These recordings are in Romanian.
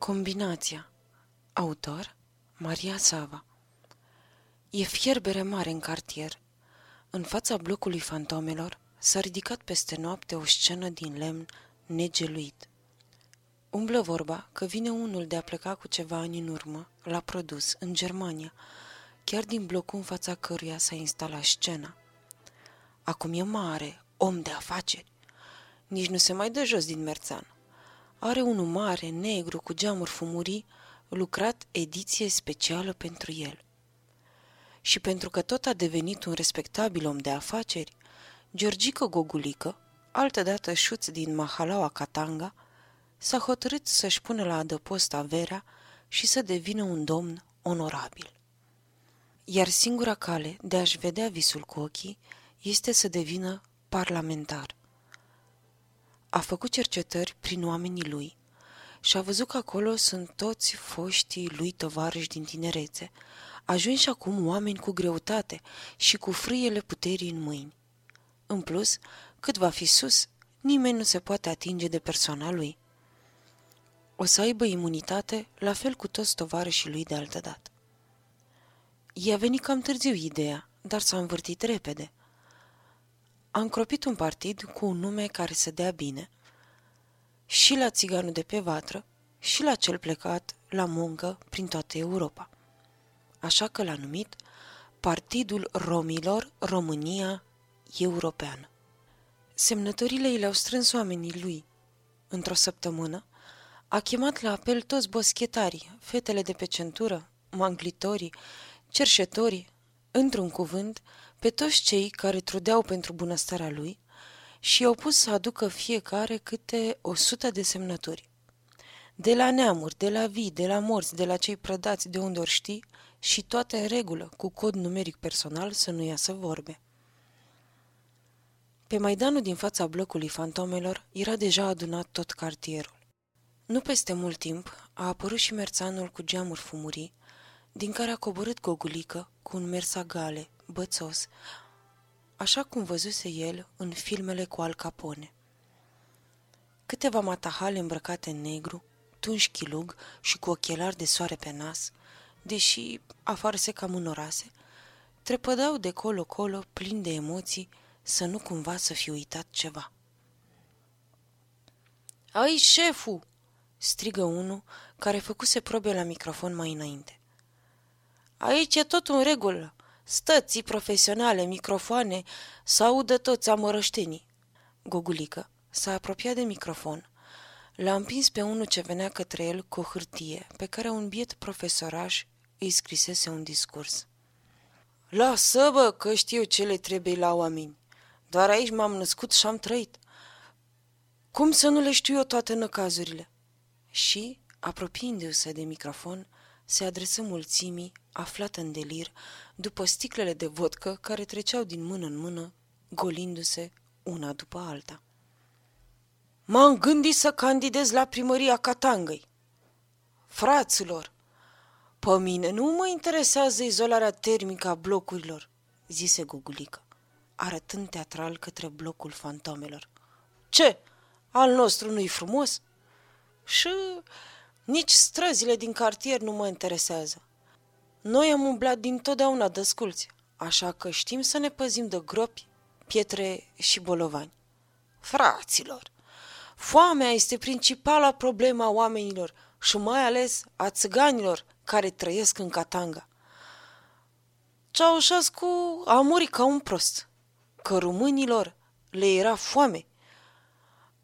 Combinația Autor Maria Sava E fierbere mare în cartier. În fața blocului fantomelor s-a ridicat peste noapte o scenă din lemn negeluit. Umblă vorba că vine unul de a pleca cu ceva ani în urmă, la produs, în Germania, chiar din blocul în fața căruia s-a instalat scena. Acum e mare, om de afaceri. Nici nu se mai dă jos din Merțan. Are unul mare, negru, cu geamuri fumurii, lucrat ediție specială pentru el. Și pentru că tot a devenit un respectabil om de afaceri, Georgica Gogulică, altădată șuț din Mahalaua Katanga, s-a hotărât să-și pună la adăpost averea și să devină un domn onorabil. Iar singura cale de a-și vedea visul cu ochii este să devină parlamentar. A făcut cercetări prin oamenii lui și a văzut că acolo sunt toți foștii lui tovarăși din tinerețe, ajunși acum oameni cu greutate și cu frâiele puterii în mâini. În plus, cât va fi sus, nimeni nu se poate atinge de persoana lui. O să aibă imunitate, la fel cu toți tovarășii lui de altădată. I-a venit cam târziu ideea, dar s-a învârtit repede. A încropit un partid cu un nume care să dea bine – și la țiganul de pe vatră și la cel plecat la muncă prin toată Europa. Așa că l-a numit Partidul Romilor România Europeană. Semnătorile i le-au strâns oamenii lui. Într-o săptămână, a chemat la apel toți boschetarii, fetele de pe centură, manglitorii, cerșetorii, într-un cuvânt, pe toți cei care trudeau pentru bunăstarea lui – și i-au pus să aducă fiecare câte o sută de semnături. De la neamuri, de la vii, de la morți, de la cei prădați de unde ori știi și toate în regulă, cu cod numeric personal să nu iasă vorbe. Pe Maidanul din fața blocului fantomelor era deja adunat tot cartierul. Nu peste mult timp a apărut și merțanul cu geamuri fumurii, din care a coborât gogulică cu un mersagale, bățos, așa cum văzuse el în filmele cu Al Capone. Câteva matahale îmbrăcate în negru, tunși chilug și cu ochelari de soare pe nas, deși afară se cam înorase, trepădau de colo-colo plin de emoții să nu cumva să fi uitat ceva. Ai, șeful!" strigă unul care făcuse probe la microfon mai înainte. Aici e tot în regulă stății profesionale, microfoane, să audă toți amărăștenii. Gogulică s-a apropiat de microfon. L-a împins pe unul ce venea către el cu o hârtie, pe care un biet profesoraș îi scrisese un discurs. Lasă, bă, că știu ce le trebuie la oameni. Doar aici m-am născut și am trăit. Cum să nu le știu eu toate năcazurile? Și, apropiindu-se de microfon, se adresă mulțimii, aflată în delir, după sticlele de vodcă care treceau din mână în mână, golindu-se una după alta. M-am gândit să candidez la primăria Catangăi. Fraților, pe mine nu mă interesează izolarea termică a blocurilor, zise Gugulică, arătând teatral către blocul fantomelor. Ce? Al nostru nu-i frumos? Și nici străzile din cartier nu mă interesează. Noi am umblat din totdeauna dăsculți, așa că știm să ne păzim de gropi, pietre și bolovani. Fraților, foamea este principala problemă a oamenilor și mai ales a țăganilor care trăiesc în Catanga. Ceaușescu a murit ca un prost, că românilor le era foame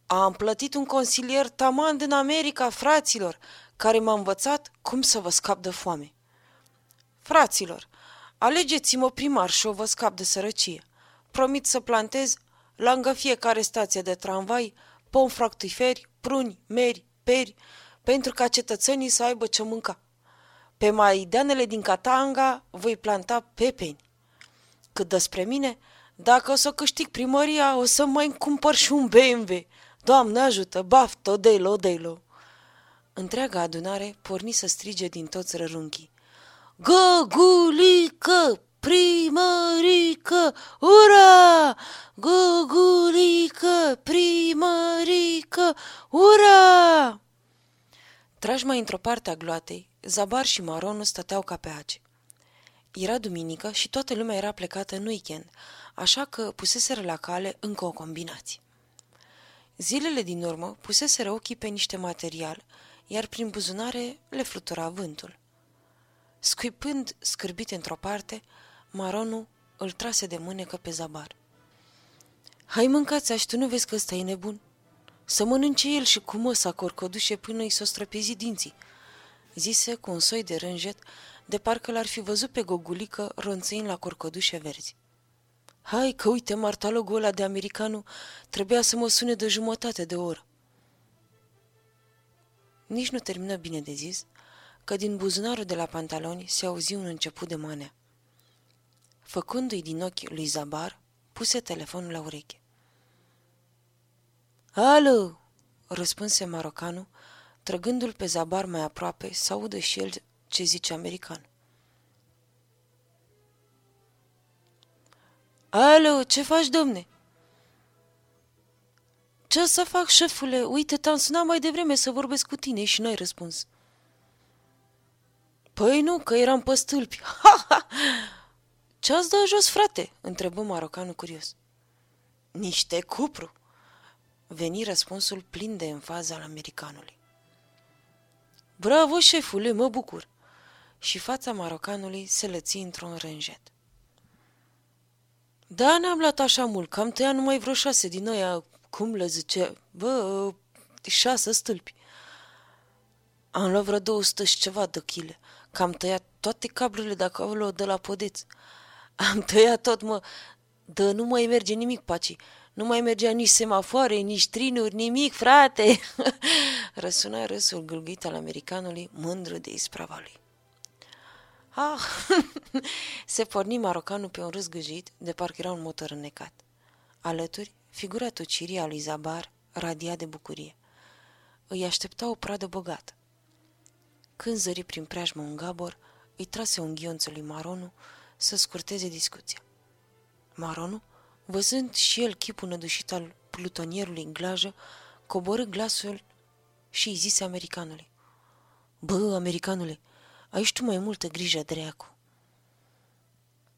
am plătit un consilier taman din America, fraților, care m-a învățat cum să vă scap de foame. Fraților, alegeți-mă primar și o vă scap de sărăcie. Promit să plantez, lângă fiecare stație de tramvai, pom fructiferi, pruni, meri, peri, pentru ca cetățenii să aibă ce mânca. Pe maidanele din Catanga voi planta pepeni. Cât despre mine, dacă o să câștig primăria, o să mai cumpăr și un BMW Doamne ajută, baftă, delo, delo! Întreaga adunare porni să strige din toți rărunchii. Găgulică, primărică, ura! Găgulică, primărică, ura! Trași mai într-o parte a gloatei, Zabar și Maronu stăteau ca pe ace. Era duminică și toată lumea era plecată în weekend, așa că puseseră la cale încă o combinație. Zilele din urmă puseseră ochii pe niște material, iar prin buzunare le flutura vântul. Scuipând scârbit într-o parte, Maronu îl trase de mânecă pe zabar. Hai mâncați și tu nu vezi că ăsta e nebun? Să mănânce el și cu măsa corcodușe până îi s-o străpezi dinții, zise cu un soi de rânjet, de parcă l-ar fi văzut pe gogulică ronțăind la corcodușe verzi. Hai că uite, martalogul ăla de americanu trebuia să mă sune de jumătate de oră. Nici nu termină bine de zis, că din buzunarul de la pantaloni se auzi un început de manea. Făcându-i din ochi lui Zabar, puse telefonul la ureche. Alo! răspunse marocanul, trăgându-l pe Zabar mai aproape să audă și el ce zice american. Alo, ce faci, domne? Ce să fac, șefule? Uite, te-am sunat mai devreme să vorbesc cu tine și n-ai răspuns. Păi nu, că eram pe stâlpi. Ha, ha! Ce-ați dat jos, frate? întrebă marocanul curios. Niște cupru. Veni răspunsul plin de enfază al americanului. Bravo, șefule, mă bucur. Și fața marocanului se lăți într-un rânjet. Da, ne-am luat așa mult, că am tăiat numai vreo șase din aia, cum le zice, bă, șase stâlpi. Am luat vreo 200 și ceva de chile, că am tăiat toate cablurile de acolo de la podeț. Am tăiat tot, mă, dă nu mai merge nimic, paci. Nu mai mergea nici semafoare, nici trinuri, nimic, frate! Răsuna râsul gâlguit al americanului, mândru de isprava lui. Ah! Se porni marocanul pe un râs gâjit, de parcă era un motor înnecat. Alături, figura tocirii a lui Zabar radia de bucurie. Îi aștepta o pradă bogată. Când zări prin preajmă un gabor, îi trase un ghionț lui Maronu să scurteze discuția. Maronu, văzând și el chipul nădușit al plutonierului în glajă, coborâ glasul și îi zise americanului. Bă, americanule, ai tu mai multă grijă, dreacu.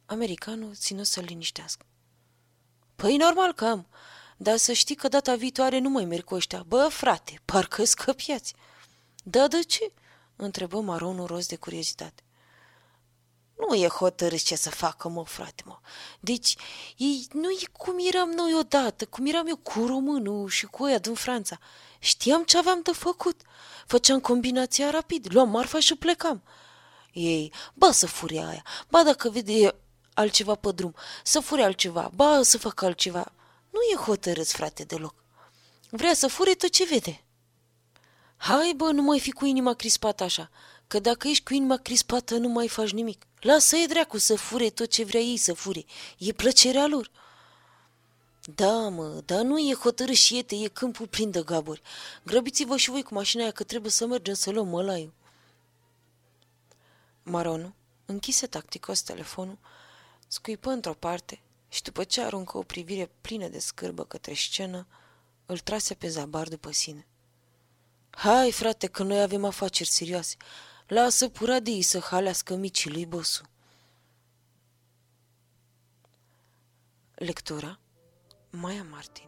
Americanul ținu să-l liniștească. Păi normal că am, dar să știi că data viitoare nu mai merg cu ăștia. Bă, frate, parcă scăpiați. Da, de ce? întrebă Maronul rost de curiozitate. Nu e hotărât ce să facă, mă, frate, mă. Deci, ei, nu e cum eram noi odată, cum eram eu cu românul și cu ăia din Franța. Știam ce aveam de făcut. Făceam combinația rapid, luam marfa și plecam. Ei, ba să fure aia, ba dacă vede altceva pe drum, să fure altceva, ba să facă altceva. Nu e hotărât, frate, deloc. Vrea să fure tot ce vede. Hai, bă, nu mai fi cu inima crispată așa, că dacă ești cu inima crispată nu mai faci nimic. Lasă-i dracu să fure tot ce vrea ei să fure. E plăcerea lor. Da, mă, dar nu e hotărât și iete, e câmpul plin de gaburi. Grăbiți-vă și voi cu mașina aia că trebuie să mergem să luăm mălaiul. Maronu închise tacticos telefonul, scuipă într-o parte și după ce aruncă o privire plină de scârbă către scenă, îl trase pe zabar după sine. Hai, frate, că noi avem afaceri serioase. Lasă puradii să halească micii lui Bosu. Lectura Maia Martin